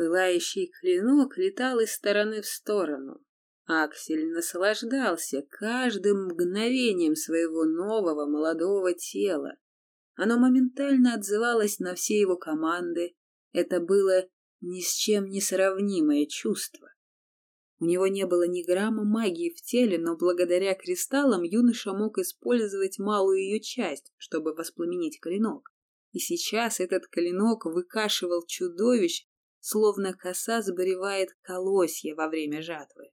Пылающий клинок летал из стороны в сторону. Аксель наслаждался каждым мгновением своего нового молодого тела. Оно моментально отзывалось на все его команды. Это было ни с чем не сравнимое чувство. У него не было ни грамма магии в теле, но благодаря кристаллам юноша мог использовать малую ее часть, чтобы воспламенить клинок. И сейчас этот клинок выкашивал чудовищ, словно коса сбривает колосья во время жатвы.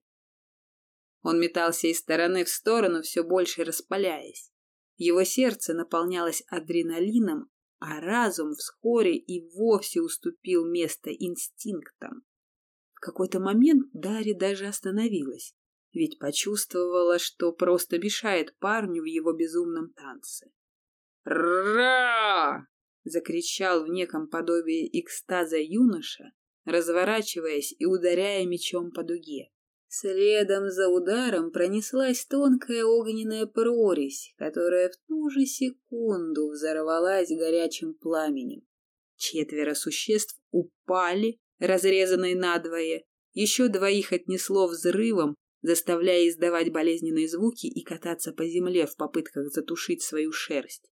Он метался из стороны в сторону, все больше распаляясь. Его сердце наполнялось адреналином, а разум вскоре и вовсе уступил место инстинктам. В какой-то момент Дарья даже остановилась, ведь почувствовала, что просто мешает парню в его безумном танце. «Ра!» — закричал в неком подобии экстаза юноша, разворачиваясь и ударяя мечом по дуге. Следом за ударом пронеслась тонкая огненная прорезь, которая в ту же секунду взорвалась горячим пламенем. Четверо существ упали, разрезанные надвое, еще двоих отнесло взрывом, заставляя издавать болезненные звуки и кататься по земле в попытках затушить свою шерсть.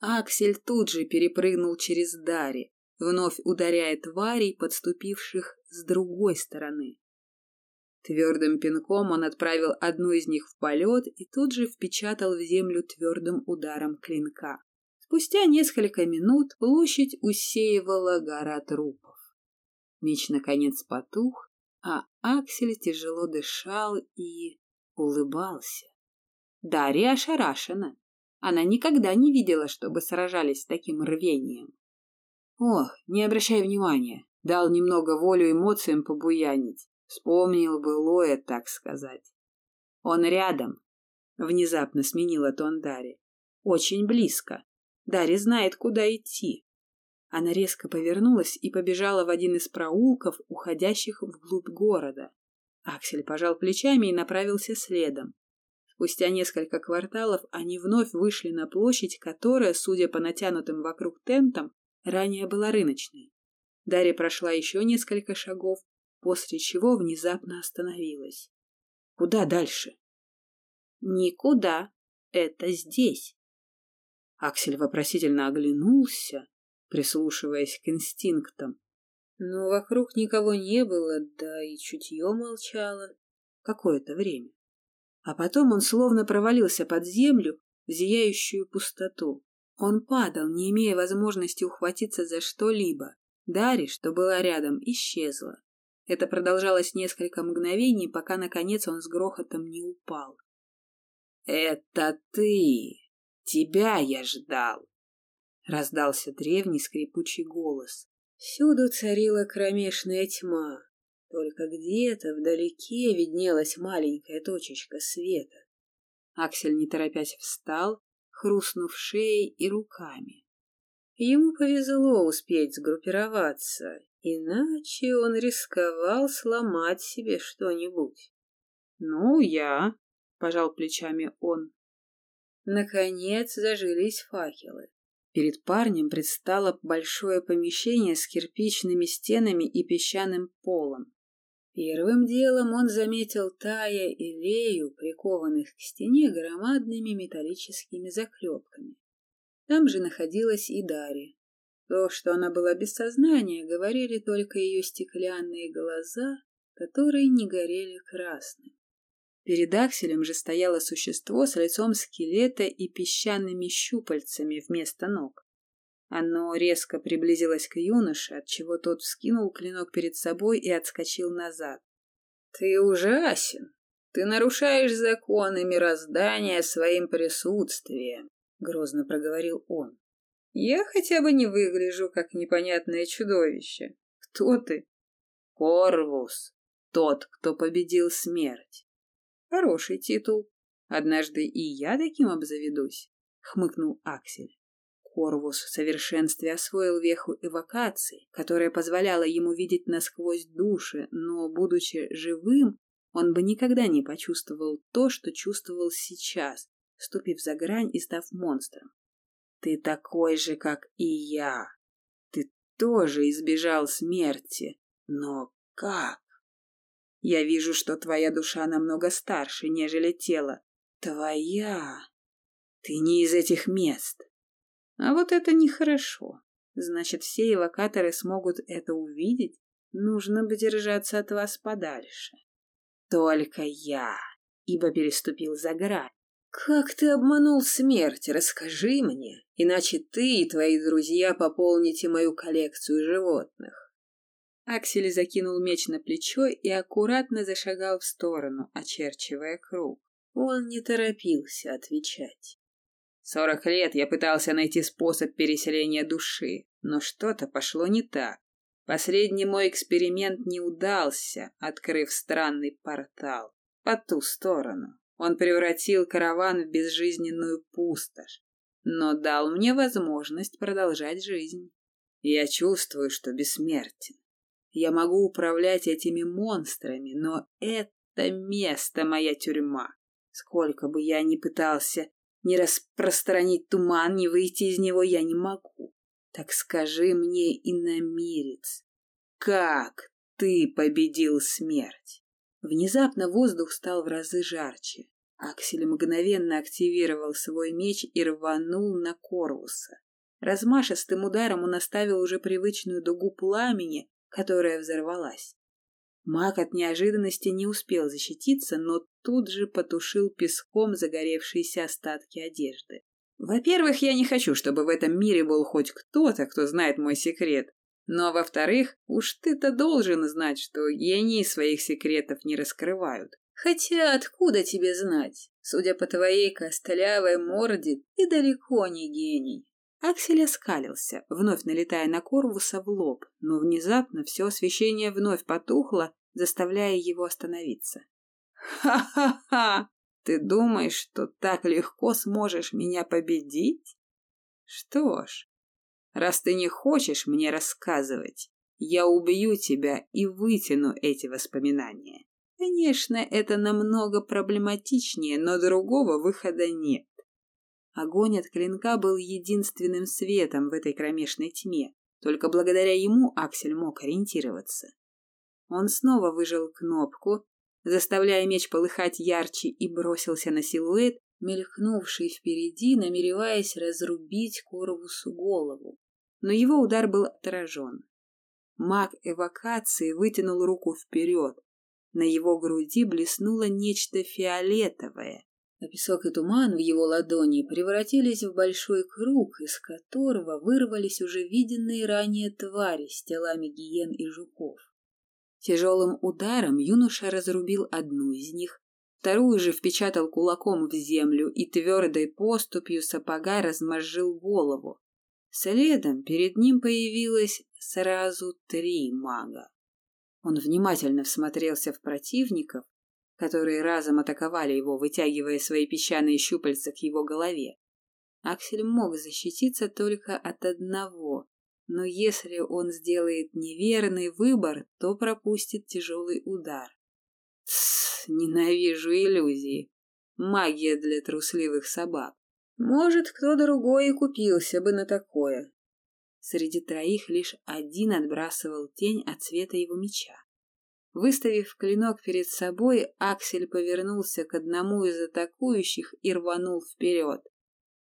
Аксель тут же перепрыгнул через Дари, вновь ударяя тварей, подступивших с другой стороны. Твердым пинком он отправил одну из них в полет и тут же впечатал в землю твердым ударом клинка. Спустя несколько минут площадь усеивала гора трупов. Меч наконец потух, а Аксель тяжело дышал и улыбался. Дарья ошарашена. Она никогда не видела, чтобы сражались с таким рвением. Ох, не обращай внимания, дал немного волю эмоциям побуянить. Вспомнил былое, так сказать. Он рядом. Внезапно сменила тон Дарья. Очень близко. Дарья знает, куда идти. Она резко повернулась и побежала в один из проулков, уходящих вглубь города. Аксель пожал плечами и направился следом. Спустя несколько кварталов они вновь вышли на площадь, которая, судя по натянутым вокруг тентам, ранее была рыночной. Дарья прошла еще несколько шагов, после чего внезапно остановилась. Куда дальше? Никуда. Это здесь. Аксель вопросительно оглянулся, прислушиваясь к инстинктам. Но вокруг никого не было, да и чутье молчало. Какое-то время. А потом он словно провалился под землю в зияющую пустоту. Он падал, не имея возможности ухватиться за что-либо. Дари, что была рядом, исчезла. Это продолжалось несколько мгновений, пока, наконец, он с грохотом не упал. «Это ты! Тебя я ждал!» Раздался древний скрипучий голос. Всюду царила кромешная тьма. Только где-то вдалеке виднелась маленькая точечка света. Аксель, не торопясь, встал, хрустнув шеей и руками. Ему повезло успеть сгруппироваться, иначе он рисковал сломать себе что-нибудь. «Ну, я», — пожал плечами он. Наконец зажились факелы. Перед парнем предстало большое помещение с кирпичными стенами и песчаным полом. Первым делом он заметил Тая и Лею, прикованных к стене громадными металлическими заклепками. Там же находилась и Дарья. То, что она была без сознания, говорили только ее стеклянные глаза, которые не горели красным. Перед акселем же стояло существо с лицом скелета и песчаными щупальцами вместо ног. Оно резко приблизилось к юноше, отчего тот вскинул клинок перед собой и отскочил назад. «Ты ужасен! Ты нарушаешь законы мироздания своим присутствием!» — грозно проговорил он. «Я хотя бы не выгляжу, как непонятное чудовище. Кто ты?» «Корвус, тот, кто победил смерть». «Хороший титул. Однажды и я таким обзаведусь», — хмыкнул Аксель. Корвус в совершенстве освоил веху эвокации, которая позволяла ему видеть насквозь души, но, будучи живым, он бы никогда не почувствовал то, что чувствовал сейчас, ступив за грань и став монстром. «Ты такой же, как и я. Ты тоже избежал смерти, Но как? Я вижу, что твоя душа намного старше, нежели тело. Твоя. Ты не из этих мест. А вот это нехорошо. Значит, все эвокаторы смогут это увидеть? Нужно бы держаться от вас подальше. Только я, ибо переступил за грань. Как ты обманул смерть, расскажи мне, иначе ты и твои друзья пополните мою коллекцию животных. Аксель закинул меч на плечо и аккуратно зашагал в сторону, очерчивая круг. Он не торопился отвечать. Сорок лет я пытался найти способ переселения души, но что-то пошло не так. Последний мой эксперимент не удался, открыв странный портал по ту сторону. Он превратил караван в безжизненную пустошь, но дал мне возможность продолжать жизнь. Я чувствую, что бессмертен. Я могу управлять этими монстрами, но это место моя тюрьма. Сколько бы я ни пытался не распространить туман, не выйти из него я не могу. Так скажи мне, иномирец, как ты победил смерть? Внезапно воздух стал в разы жарче. Аксель мгновенно активировал свой меч и рванул на Корвуса. Размашистым ударом он оставил уже привычную дугу пламени, которая взорвалась. Маг от неожиданности не успел защититься, но тут же потушил песком загоревшиеся остатки одежды. Во-первых, я не хочу, чтобы в этом мире был хоть кто-то, кто знает мой секрет. Но, во-вторых, уж ты-то должен знать, что гении своих секретов не раскрывают. Хотя откуда тебе знать? Судя по твоей костлявой морде, ты далеко не гений. Аксель оскалился, вновь налетая на Корвуса в лоб, но внезапно все освещение вновь потухло, заставляя его остановиться. «Ха-ха-ха! Ты думаешь, что так легко сможешь меня победить? Что ж, раз ты не хочешь мне рассказывать, я убью тебя и вытяну эти воспоминания. Конечно, это намного проблематичнее, но другого выхода нет. Огонь от клинка был единственным светом в этой кромешной тьме. Только благодаря ему Аксель мог ориентироваться. Он снова выжал кнопку, заставляя меч полыхать ярче, и бросился на силуэт, мелькнувший впереди, намереваясь разрубить Коровусу голову. Но его удар был отражен. Маг эвокации вытянул руку вперед. На его груди блеснуло нечто фиолетовое, а песок и туман в его ладони превратились в большой круг, из которого вырвались уже виденные ранее твари с телами гиен и жуков. Тяжелым ударом юноша разрубил одну из них, вторую же впечатал кулаком в землю и твердой поступью сапога размозжил голову. Следом перед ним появилось сразу три мага. Он внимательно всмотрелся в противников которые разом атаковали его, вытягивая свои песчаные щупальца к его голове. Аксель мог защититься только от одного, но если он сделает неверный выбор, то пропустит тяжелый удар. Тссс, ненавижу иллюзии. Магия для трусливых собак. Может, кто другой и купился бы на такое. Среди троих лишь один отбрасывал тень от цвета его меча. Выставив клинок перед собой, Аксель повернулся к одному из атакующих и рванул вперед.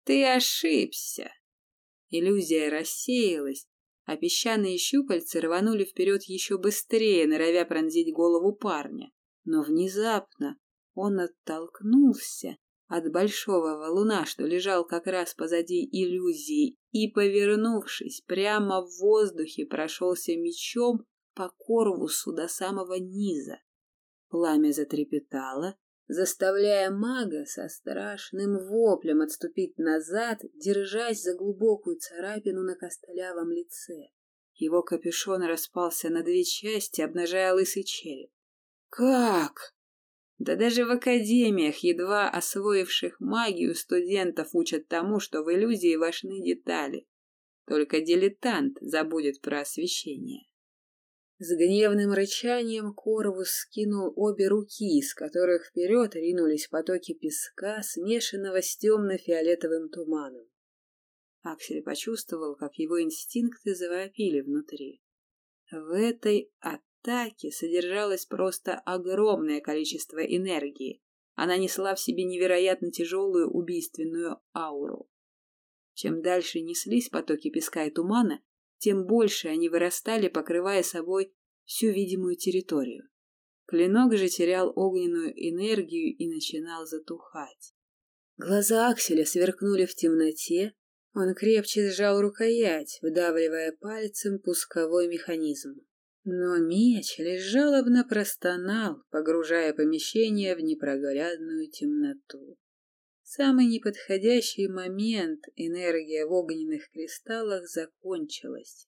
«Ты ошибся!» Иллюзия рассеялась, а песчаные щупальца рванули вперед еще быстрее, норовя пронзить голову парня. Но внезапно он оттолкнулся от большого валуна, что лежал как раз позади иллюзии, и, повернувшись, прямо в воздухе прошелся мечом по корвусу до самого низа. Пламя затрепетало, заставляя мага со страшным воплем отступить назад, держась за глубокую царапину на костылявом лице. Его капюшон распался на две части, обнажая лысый череп. «Как?» Да даже в академиях, едва освоивших магию, студентов учат тому, что в иллюзии важны детали. Только дилетант забудет про освещение. С гневным рычанием Корвус скинул обе руки, из которых вперед ринулись потоки песка, смешанного с темно-фиолетовым туманом. Аксель почувствовал, как его инстинкты завопили внутри. В этой стаке содержалось просто огромное количество энергии. Она несла в себе невероятно тяжелую убийственную ауру. Чем дальше неслись потоки песка и тумана, тем больше они вырастали, покрывая собой всю видимую территорию. Клинок же терял огненную энергию и начинал затухать. Глаза Акселя сверкнули в темноте, он крепче сжал рукоять, выдавливая пальцем пусковой механизм. Но меч лишь жалобно простонал, погружая помещение в непроглядную темноту. Самый неподходящий момент энергия в огненных кристаллах закончилась.